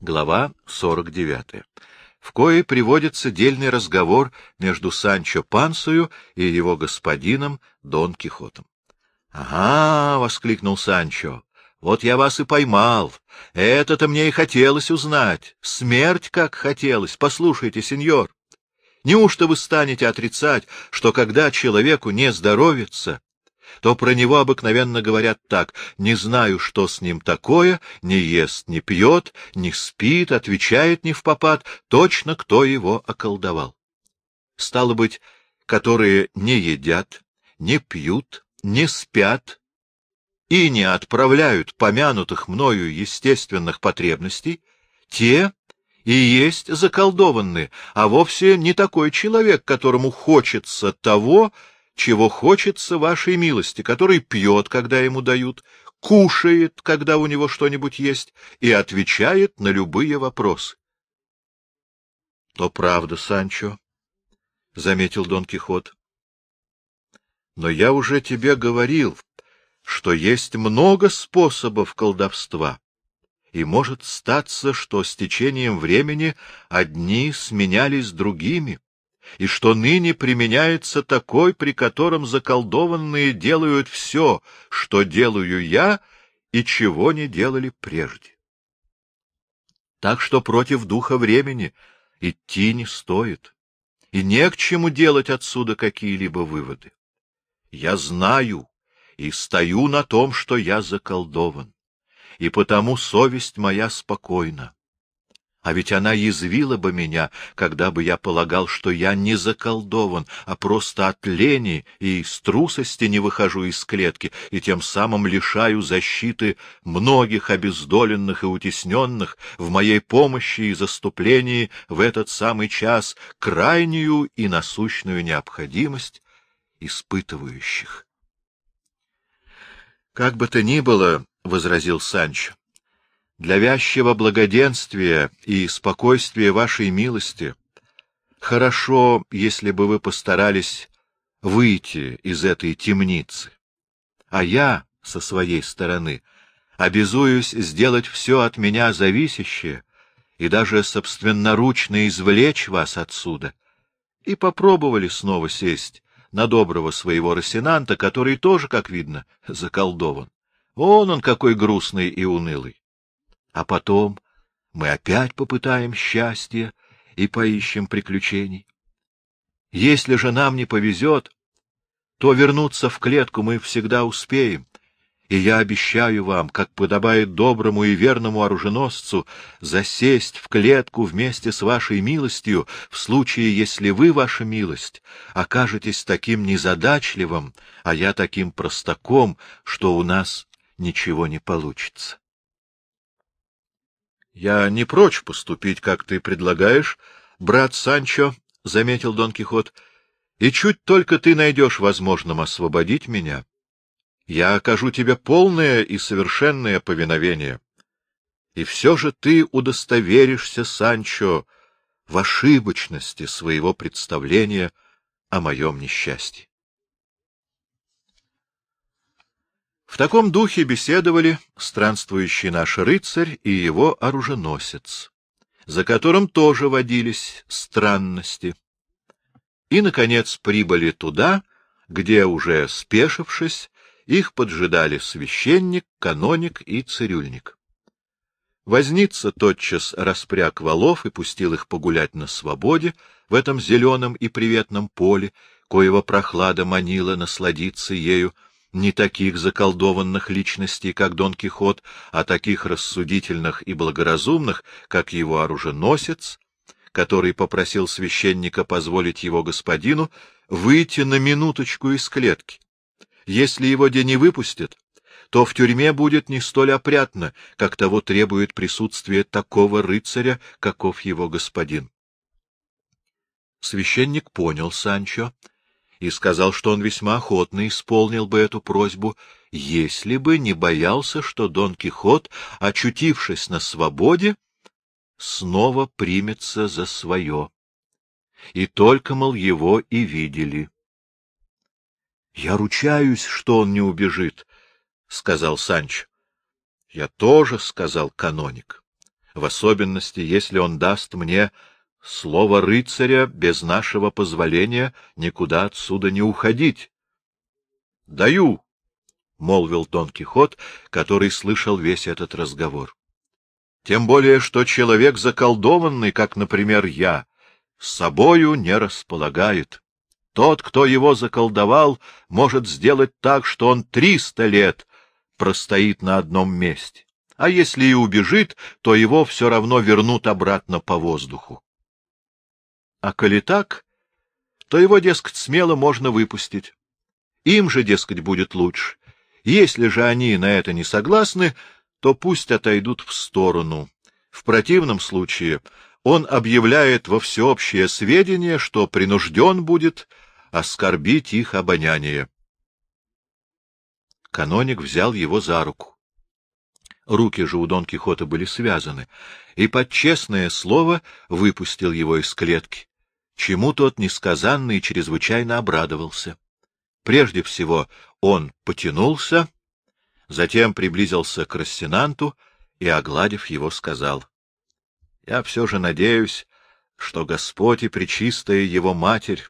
Глава 49. В коей приводится дельный разговор между Санчо Пансою и его господином Дон Кихотом. — Ага! — воскликнул Санчо. — Вот я вас и поймал. Это-то мне и хотелось узнать. Смерть как хотелось. Послушайте, сеньор. Неужто вы станете отрицать, что когда человеку не здоровится, то про него обыкновенно говорят так «не знаю, что с ним такое, не ест, не пьет, не спит, отвечает не в попад, точно кто его околдовал». Стало быть, которые не едят, не пьют, не спят и не отправляют помянутых мною естественных потребностей, те и есть заколдованные, а вовсе не такой человек, которому хочется того, чего хочется вашей милости, который пьет, когда ему дают, кушает, когда у него что-нибудь есть, и отвечает на любые вопросы. — То правда, Санчо, — заметил Дон Кихот. — Но я уже тебе говорил, что есть много способов колдовства, и может статься, что с течением времени одни сменялись другими и что ныне применяется такой, при котором заколдованные делают все, что делаю я, и чего не делали прежде. Так что против духа времени идти не стоит, и не к чему делать отсюда какие-либо выводы. Я знаю и стою на том, что я заколдован, и потому совесть моя спокойна. А ведь она язвила бы меня, когда бы я полагал, что я не заколдован, а просто от лени и из трусости не выхожу из клетки, и тем самым лишаю защиты многих обездоленных и утесненных в моей помощи и заступлении в этот самый час крайнюю и насущную необходимость испытывающих. — Как бы то ни было, — возразил Санчо, для вящего благоденствия и спокойствия вашей милости хорошо, если бы вы постарались выйти из этой темницы. А я, со своей стороны, обязуюсь сделать все от меня зависящее и даже собственноручно извлечь вас отсюда. И попробовали снова сесть на доброго своего Росинанта, который тоже, как видно, заколдован. Вон он какой грустный и унылый а потом мы опять попытаем счастье и поищем приключений. Если же нам не повезет, то вернуться в клетку мы всегда успеем, и я обещаю вам, как подобает доброму и верному оруженосцу, засесть в клетку вместе с вашей милостью в случае, если вы, ваша милость, окажетесь таким незадачливым, а я таким простаком, что у нас ничего не получится. — Я не прочь поступить, как ты предлагаешь, брат Санчо, — заметил Дон Кихот, — и чуть только ты найдешь возможным освободить меня, я окажу тебе полное и совершенное повиновение. И все же ты удостоверишься, Санчо, в ошибочности своего представления о моем несчастье. В таком духе беседовали странствующий наш рыцарь и его оруженосец, за которым тоже водились странности. И, наконец, прибыли туда, где, уже спешившись, их поджидали священник, каноник и цирюльник. Возница тотчас распряг валов и пустил их погулять на свободе в этом зеленом и приветном поле, коего прохлада манила насладиться ею, не таких заколдованных личностей, как Дон Кихот, а таких рассудительных и благоразумных, как его оруженосец, который попросил священника позволить его господину выйти на минуточку из клетки. Если его день не выпустят, то в тюрьме будет не столь опрятно, как того требует присутствие такого рыцаря, каков его господин. Священник понял Санчо и сказал, что он весьма охотно исполнил бы эту просьбу, если бы не боялся, что Дон Кихот, очутившись на свободе, снова примется за свое. И только, мол, его и видели. — Я ручаюсь, что он не убежит, — сказал Санч. — Я тоже, — сказал каноник. — в особенности, если он даст мне слово рыцаря без нашего позволения никуда отсюда не уходить. — Даю, — молвил Дон Кихот, который слышал весь этот разговор. — Тем более, что человек заколдованный, как, например, я, собою не располагает. Тот, кто его заколдовал, может сделать так, что он триста лет простоит на одном месте, а если и убежит, то его все равно вернут обратно по воздуху. А коли так, то его, дескать, смело можно выпустить. Им же, дескать, будет лучше. Если же они на это не согласны, то пусть отойдут в сторону. В противном случае он объявляет во всеобщее сведение, что принужден будет оскорбить их обоняние. Каноник взял его за руку. Руки же у Дон Кихота были связаны, и под честное слово выпустил его из клетки, чему тот несказанно и чрезвычайно обрадовался. Прежде всего он потянулся, затем приблизился к Рассенанту и, огладив его, сказал, — Я все же надеюсь, что Господь и Пречистая Его Матерь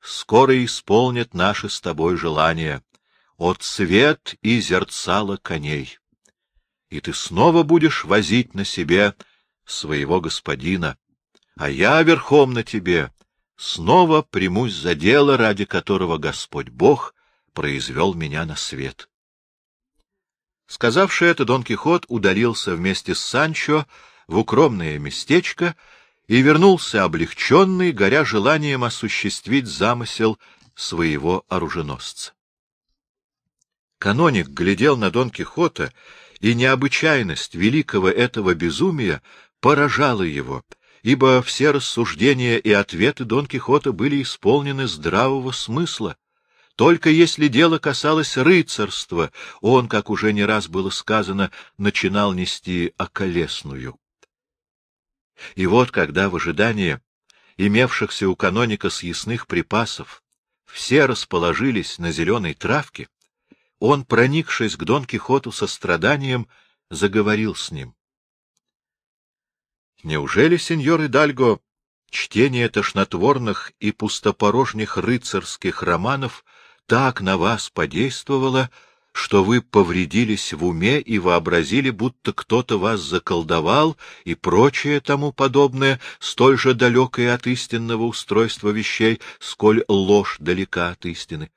скоро исполнят наши с тобой желания от цвет и зерцало коней. И ты снова будешь возить на себе своего господина, а я верхом на тебе снова примусь за дело, ради которого Господь Бог произвел меня на свет. Сказавши это, Дон Кихот удалился вместе с Санчо в укромное местечко и вернулся облегченный, горя желанием осуществить замысел своего оруженосца. Каноник глядел на Дон Кихота, и необычайность великого этого безумия поражала его, ибо все рассуждения и ответы Дон Кихота были исполнены здравого смысла. Только если дело касалось рыцарства, он, как уже не раз было сказано, начинал нести околесную. И вот, когда в ожидании имевшихся у каноника съестных припасов все расположились на зеленой травке, он, проникшись к Дон Кихоту со страданием, заговорил с ним. — Неужели, сеньор Идальго, чтение тошнотворных и пустопорожних рыцарских романов так на вас подействовало, что вы повредились в уме и вообразили, будто кто-то вас заколдовал и прочее тому подобное, столь же далекое от истинного устройства вещей, сколь ложь далека от истины?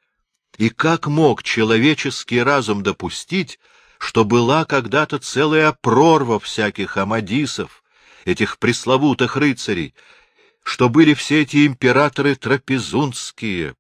И как мог человеческий разум допустить, что была когда-то целая прорва всяких амадисов, этих пресловутых рыцарей, что были все эти императоры трапезунские,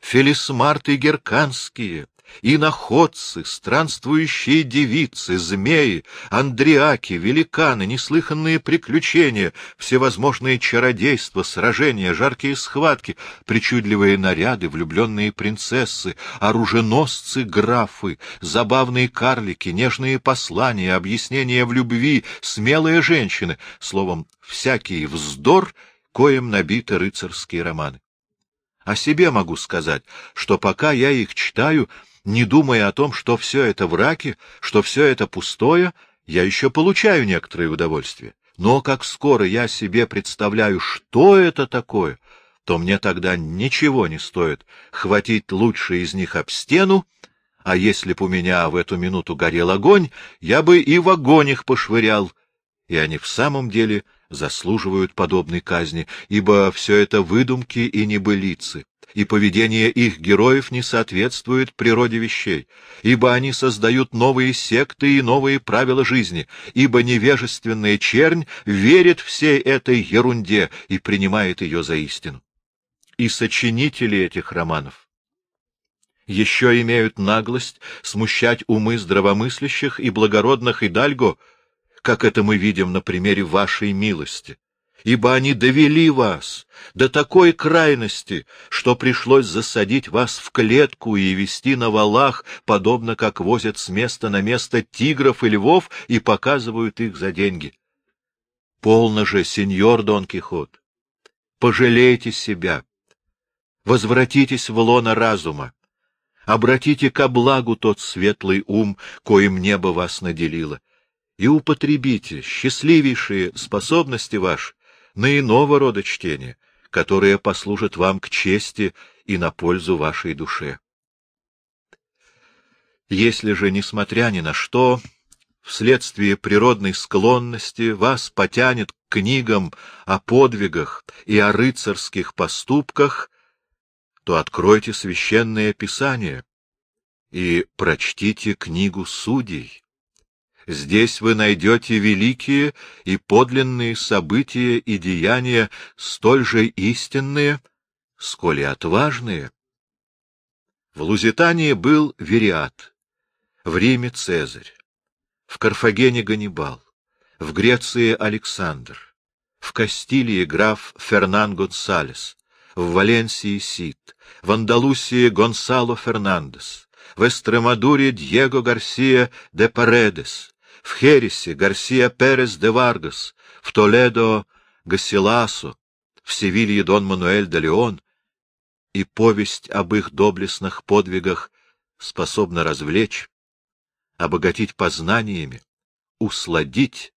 фелисмарты герканские, иноходцы, странствующие девицы, змеи, андриаки, великаны, неслыханные приключения, всевозможные чародейства, сражения, жаркие схватки, причудливые наряды, влюбленные принцессы, оруженосцы, графы, забавные карлики, нежные послания, объяснения в любви, смелые женщины, словом, всякий вздор, коим набиты рыцарские романы. О себе могу сказать, что пока я их читаю, не думая о том, что все это враки, что все это пустое, я еще получаю некоторое удовольствие. Но как скоро я себе представляю, что это такое, то мне тогда ничего не стоит хватить лучшее из них об стену, а если б у меня в эту минуту горел огонь, я бы и в огонь их пошвырял, и они в самом деле заслуживают подобной казни, ибо все это выдумки и небылицы и поведение их героев не соответствует природе вещей, ибо они создают новые секты и новые правила жизни, ибо невежественная чернь верит всей этой ерунде и принимает ее за истину. И сочинители этих романов еще имеют наглость смущать умы здравомыслящих и благородных идальго, как это мы видим на примере вашей милости ибо они довели вас до такой крайности, что пришлось засадить вас в клетку и вести на валах, подобно как возят с места на место тигров и львов и показывают их за деньги. Полно же, сеньор Дон Кихот, пожалейте себя, возвратитесь в лоно разума, обратите ко благу тот светлый ум, коим небо вас наделило, и употребите счастливейшие способности ваши на иного рода чтение, которое послужит вам к чести и на пользу вашей душе. Если же, несмотря ни на что, вследствие природной склонности вас потянет к книгам о подвигах и о рыцарских поступках, то откройте священное писание и прочтите книгу судей. Здесь вы найдете великие и подлинные события и деяния, столь же истинные, сколь и отважные. В Лузитании был Вериат, в Риме Цезарь, в Карфагене Ганнибал, в Греции Александр, в Кастилии граф Фернан Гонсалес, в Валенсии Сид, в Андалусии Гонсало Фернандес, в Эстремадуре Диего Гарсия де Паредес, в Хересе Гарсия Перес де Варгас, в Толедо Гассиласо, в Севилье Дон Мануэль де Леон, и повесть об их доблестных подвигах способна развлечь, обогатить познаниями, усладить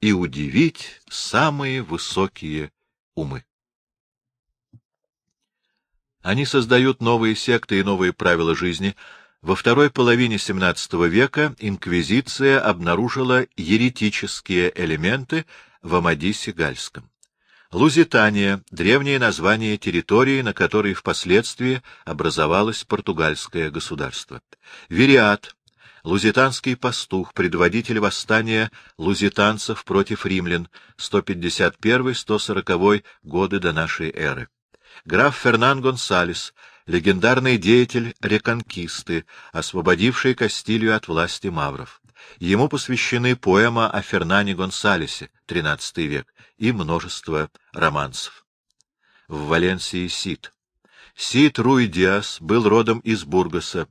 и удивить самые высокие умы. Они создают новые секты и новые правила жизни. Во второй половине XVII века инквизиция обнаружила еретические элементы в Амадисе Гальском. Лузитания — древнее название территории, на которой впоследствии образовалось португальское государство. Вериат — лузитанский пастух, предводитель восстания лузитанцев против римлян, 151-140 годы до нашей эры. Граф Фернан Гонсалес — легендарный деятель реконкисты, освободивший Кастилью от власти мавров. Ему посвящены поэма о Фернане Гонсалесе, XIII век, и множество романсов. В Валенсии Сид. Сид Руй Диас был родом из Бургаса.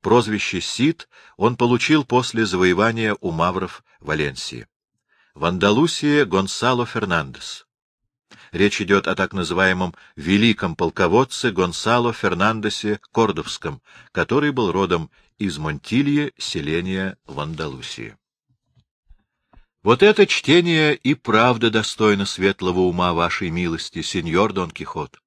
Прозвище Сид он получил после завоевания у мавров Валенсии. В Андалусии Гонсало Фернандес. Речь идет о так называемом великом полководце Гонсало Фернандесе Кордовском, который был родом из Монтилье, селения в Андалусии. Вот это чтение и правда достойно светлого ума вашей милости, сеньор Дон Кихот.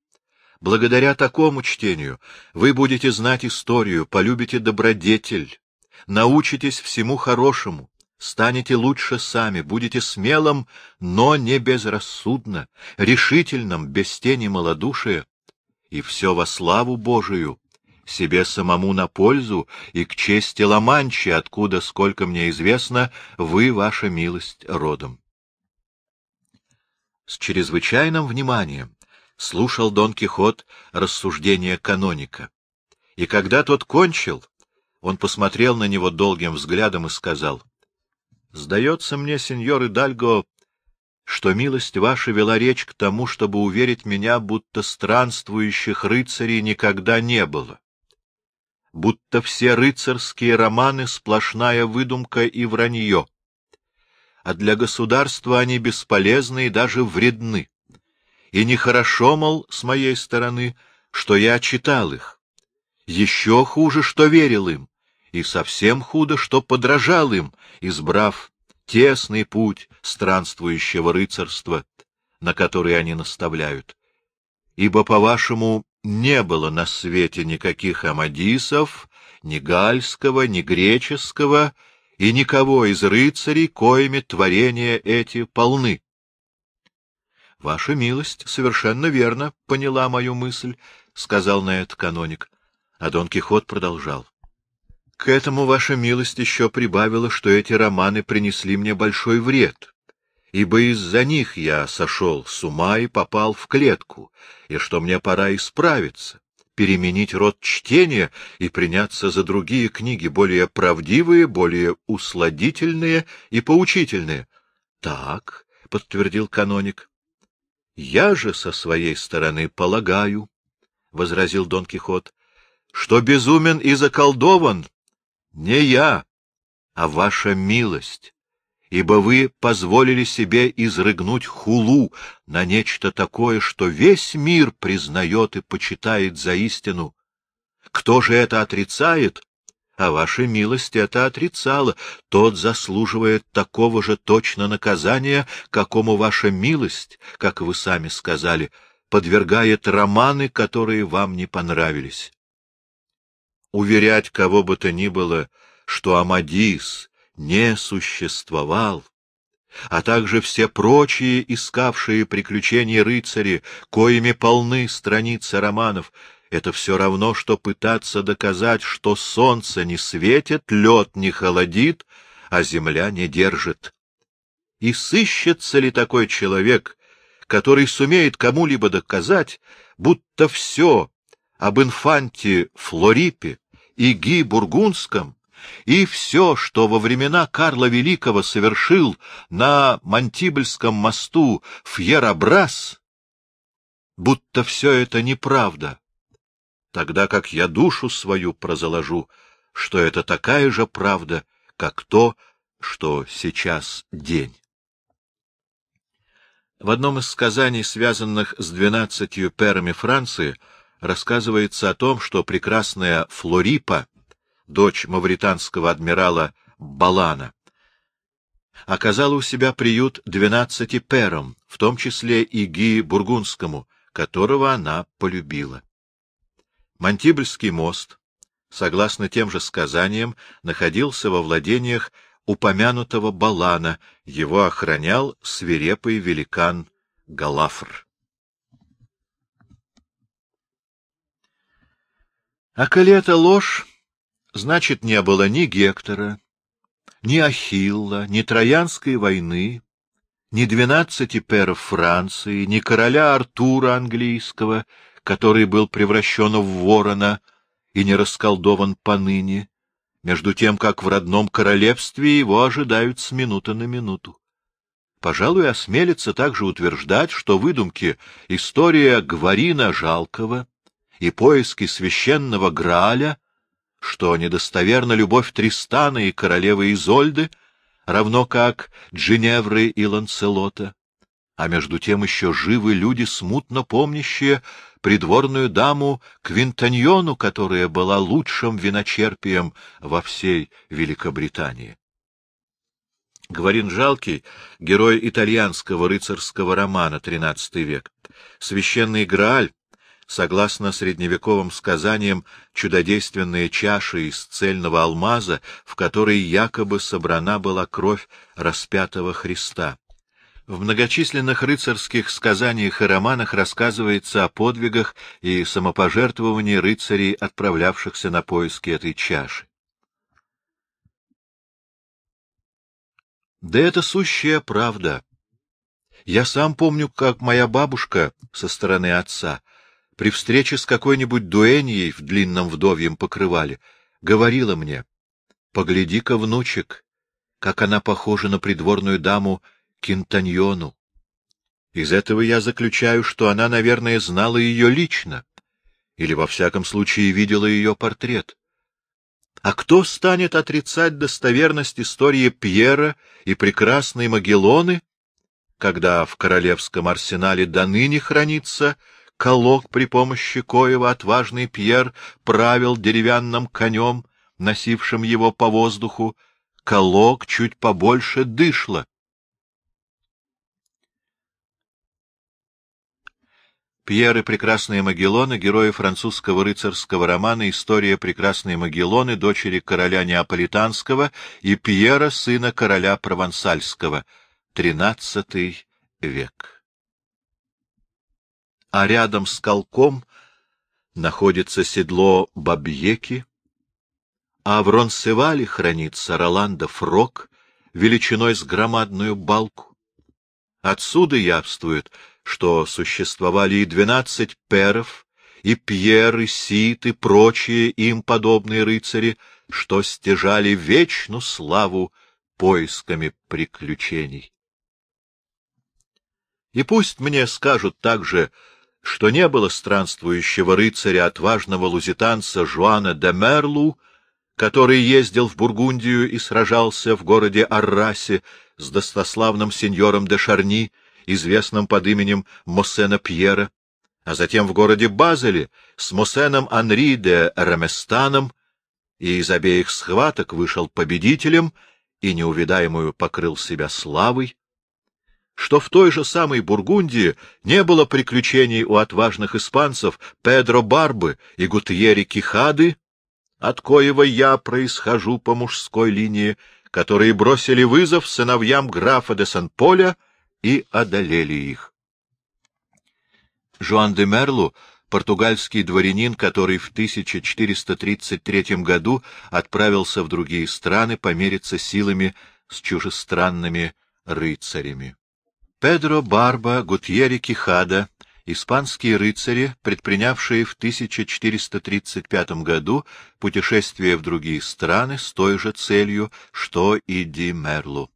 Благодаря такому чтению вы будете знать историю, полюбите добродетель, научитесь всему хорошему, станете лучше сами, будете смелым, но не безрассудно, решительным, без тени малодушия, и все во славу Божию, себе самому на пользу и к чести Ламанчи, откуда, сколько мне известно, вы, ваша милость, родом. С чрезвычайным вниманием слушал Дон Кихот рассуждения каноника, и когда тот кончил, он посмотрел на него долгим взглядом и сказал, — Сдается мне, сеньор Идальго, что милость ваша вела речь к тому, чтобы уверить меня, будто странствующих рыцарей никогда не было будто все рыцарские романы — сплошная выдумка и вранье. А для государства они бесполезны и даже вредны. И нехорошо, мол, с моей стороны, что я читал их. Еще хуже, что верил им, и совсем худо, что подражал им, избрав тесный путь странствующего рыцарства, на который они наставляют. Ибо, по-вашему, не было на свете никаких амадисов, ни гальского, ни греческого, и никого из рыцарей, коими творения эти полны. — Ваша милость совершенно верно поняла мою мысль, — сказал на это каноник. А Дон Кихот продолжал. — К этому ваша милость еще прибавила, что эти романы принесли мне большой вред, ибо из-за них я сошел с ума и попал в клетку, и что мне пора исправиться, переменить род чтения и приняться за другие книги, более правдивые, более усладительные и поучительные. — Так, — подтвердил каноник. — Я же со своей стороны полагаю, — возразил Дон Кихот, — что безумен и заколдован не я, а ваша милость ибо вы позволили себе изрыгнуть хулу на нечто такое, что весь мир признает и почитает за истину. Кто же это отрицает, а ваша милость это отрицала. Тот заслуживает такого же точно наказания, какому ваша милость, как вы сами сказали, подвергает романы, которые вам не понравились. Уверять кого бы то ни было, что Амадис не существовал, а также все прочие искавшие приключения рыцари, коими полны страницы романов, это все равно, что пытаться доказать, что солнце не светит, лед не холодит, а земля не держит. И сыщется ли такой человек, который сумеет кому-либо доказать, будто все об инфанте Флорипе и Ги Бургундском и все, что во времена Карла Великого совершил на Мантибельском мосту Фьерабрас, будто все это неправда, тогда как я душу свою прозаложу, что это такая же правда, как то, что сейчас день. В одном из сказаний, связанных с двенадцатью перами Франции, рассказывается о том, что прекрасная Флорипа, дочь мавританского адмирала Балана, оказала у себя приют двенадцати перам, в том числе и Ги Бургундскому, которого она полюбила. Мантибельский мост, согласно тем же сказаниям, находился во владениях упомянутого Балана, его охранял свирепый великан Галафр. А коли это ложь, значит, не было ни Гектора, ни Ахилла, ни Троянской войны, ни двенадцати перов Франции, ни короля Артура английского, который был превращен в ворона и не расколдован поныне, между тем, как в родном королевстве его ожидают с минуты на минуту. Пожалуй, осмелится также утверждать, что выдумки «История Гварина Жалкого» и «Поиски священного Грааля», что недостоверна любовь Тристана и королевы Изольды, равно как Джиневры и Ланцелота, а между тем еще живы люди, смутно помнящие придворную даму Квинтаньону, которая была лучшим виночерпием во всей Великобритании. Говорин Жалкий, герой итальянского рыцарского романа XIII век. Священный Грааль, согласно средневековым сказаниям, чудодейственная чаша из цельного алмаза, в которой якобы собрана была кровь распятого Христа. В многочисленных рыцарских сказаниях и романах рассказывается о подвигах и самопожертвовании рыцарей, отправлявшихся на поиски этой чаши. Да это сущая правда. Я сам помню, как моя бабушка со стороны отца при встрече с какой-нибудь дуэньей в длинном вдовьем покрывале говорила мне, «Погляди-ка, внучек, как она похожа на придворную даму Кинтаньону. Из этого я заключаю, что она, наверное, знала ее лично, или, во всяком случае, видела ее портрет. А кто станет отрицать достоверность истории Пьера и прекрасной Магеллоны, когда в королевском арсенале до ныне хранится колок, при помощи коего отважный Пьер правил деревянным конем, носившим его по воздуху, колок чуть побольше дышла. Пьер и прекрасные Магеллоны, герои французского рыцарского романа «История прекрасной Магеллоны», дочери короля Неаполитанского и Пьера, сына короля Провансальского, XIII век. А рядом с колком находится седло Бабьеки, а в Ронсевале хранится Роланда Фрок величиной с громадную балку. Отсюда явствует, что существовали и двенадцать перов, и Пьер, и Сит, и прочие им подобные рыцари, что стяжали вечную славу поисками приключений. И пусть мне скажут также, что не было странствующего рыцаря, отважного лузитанца Жуана де Мерлу, который ездил в Бургундию и сражался в городе Аррасе с достославным сеньором де Шарни, известным под именем Моссена Пьера, а затем в городе Базеле с Моссеном Анри де Реместаном и из обеих схваток вышел победителем и неувидаемую покрыл себя славой, что в той же самой Бургундии не было приключений у отважных испанцев Педро Барбы и Гутьери Кихады, от коего я происхожу по мужской линии, которые бросили вызов сыновьям графа де Сан-Поля и одолели их. Жуан де Мерлу португальский дворянин, который в 1433 году отправился в другие страны помериться силами с чужестранными рыцарями. Педро Барба Гутьери Кихада, испанские рыцари, предпринявшие в 1435 году путешествие в другие страны с той же целью, что и Ди Мерлу.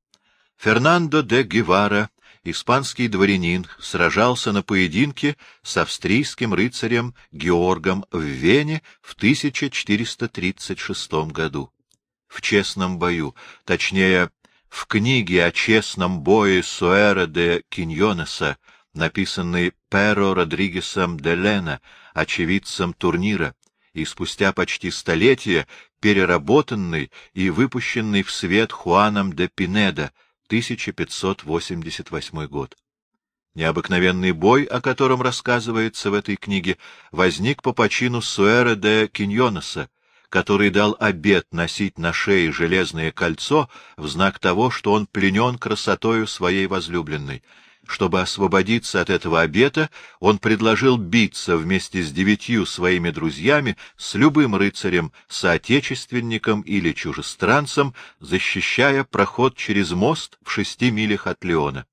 Фернандо де Гевара, испанский дворянин, сражался на поединке с австрийским рыцарем Георгом в Вене в 1436 году. В честном бою, точнее, в книге о честном бое Суэра де Киньонеса, написанной Перо Родригесом де Лена, очевидцем турнира, и спустя почти столетие переработанный и выпущенный в свет Хуаном де Пинеда, 1588 год. Необыкновенный бой, о котором рассказывается в этой книге, возник по почину Суэра де Киньонеса, который дал обет носить на шее железное кольцо в знак того, что он пленен красотою своей возлюбленной. Чтобы освободиться от этого обета, он предложил биться вместе с девятью своими друзьями с любым рыцарем, соотечественником или чужестранцем, защищая проход через мост в шести милях от Леона.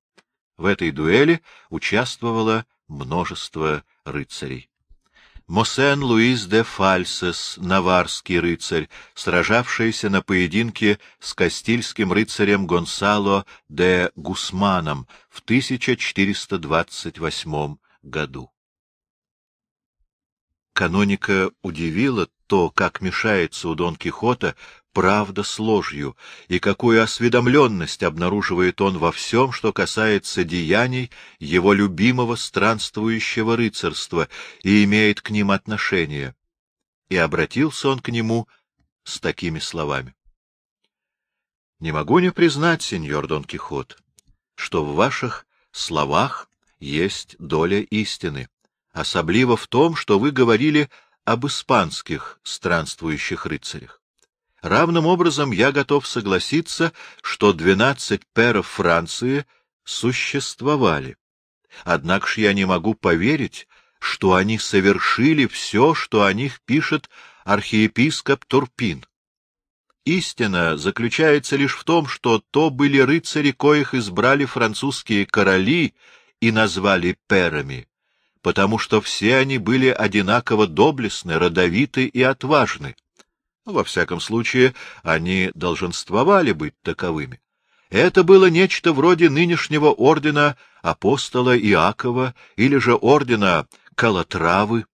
В этой дуэли участвовало множество рыцарей. Мосен Луис де Фальсес, наварский рыцарь, сражавшийся на поединке с кастильским рыцарем Гонсало де Гусманом в 1428 году. Каноника удивило то, как мешается у Дон Кихота правда с ложью, и какую осведомленность обнаруживает он во всем, что касается деяний его любимого странствующего рыцарства и имеет к ним отношение. И обратился он к нему с такими словами. — Не могу не признать, сеньор Дон Кихот, что в ваших словах есть доля истины, особливо в том, что вы говорили об испанских странствующих рыцарях. Равным образом я готов согласиться, что двенадцать перов Франции существовали. Однако ж я не могу поверить, что они совершили все, что о них пишет архиепископ Турпин. Истина заключается лишь в том, что то были рыцари, коих избрали французские короли и назвали перами, потому что все они были одинаково доблестны, родовиты и отважны. Во всяком случае, они долженствовали быть таковыми. Это было нечто вроде нынешнего ордена апостола Иакова или же ордена Калатравы.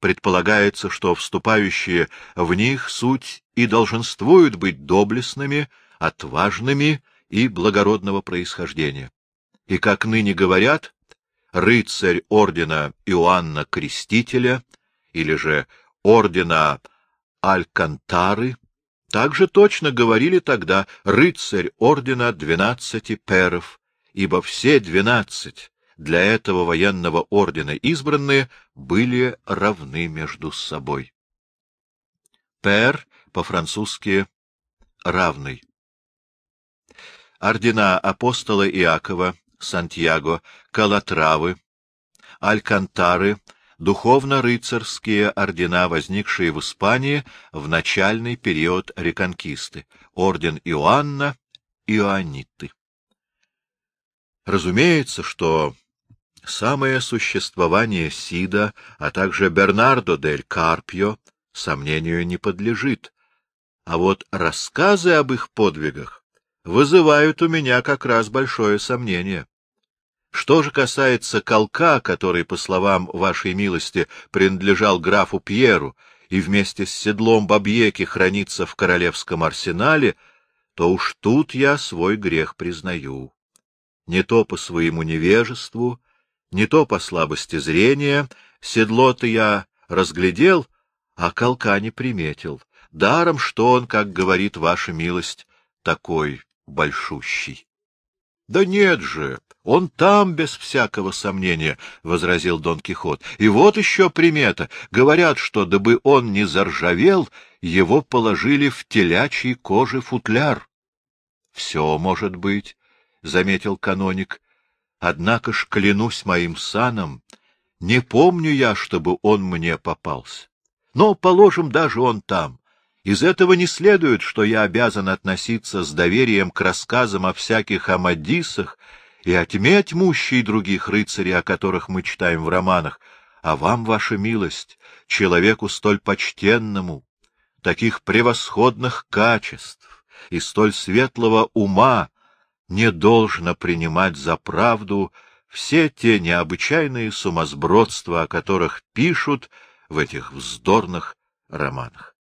Предполагается, что вступающие в них суть и долженствуют быть доблестными, отважными и благородного происхождения. И, как ныне говорят, рыцарь ордена Иоанна Крестителя или же ордена Алькантары, также точно говорили тогда рыцарь ордена двенадцати перов, ибо все двенадцать для этого военного ордена избранные были равны между собой. Пер по-французски равный. Ордена апостола Иакова, Сантьяго, Калатравы, Алькантары духовно-рыцарские ордена, возникшие в Испании в начальный период реконкисты, орден Иоанна, Иоанниты. Разумеется, что самое существование Сида, а также Бернардо дель Карпио сомнению не подлежит, а вот рассказы об их подвигах вызывают у меня как раз большое сомнение. Что же касается колка, который, по словам вашей милости, принадлежал графу Пьеру и вместе с седлом Бабьеки хранится в королевском арсенале, то уж тут я свой грех признаю. Не то по своему невежеству, не то по слабости зрения седло-то я разглядел, а колка не приметил, даром, что он, как говорит ваша милость, такой большущий. — Да нет же, он там, без всякого сомнения, — возразил Дон Кихот. — И вот еще примета. Говорят, что, дабы он не заржавел, его положили в телячьей кожи футляр. — Все может быть, — заметил каноник. — Однако ж, клянусь моим саном, не помню я, чтобы он мне попался. Но, положим, даже он там. Из этого не следует, что я обязан относиться с доверием к рассказам о всяких Амадисах и отметь мущей других рыцарей, о которых мы читаем в романах, а вам, ваша милость, человеку столь почтенному, таких превосходных качеств и столь светлого ума, не должно принимать за правду все те необычайные сумасбродства, о которых пишут в этих вздорных романах.